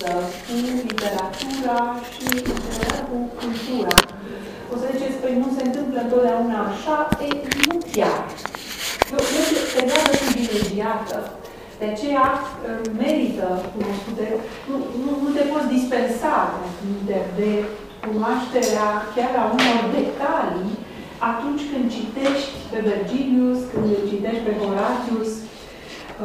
lipsă cu literatura și cu cultura. O să ziceți, păi nu se întâmplă întotdeauna așa? E, nu chiar. Eu cred că perioadă privilegiată. De aceea uh, merită cunoscute. Nu, nu, nu te poți dispensa de, de cunoașterea chiar a unor detalii atunci când citești pe Virgilius, când îl citești pe Horatius,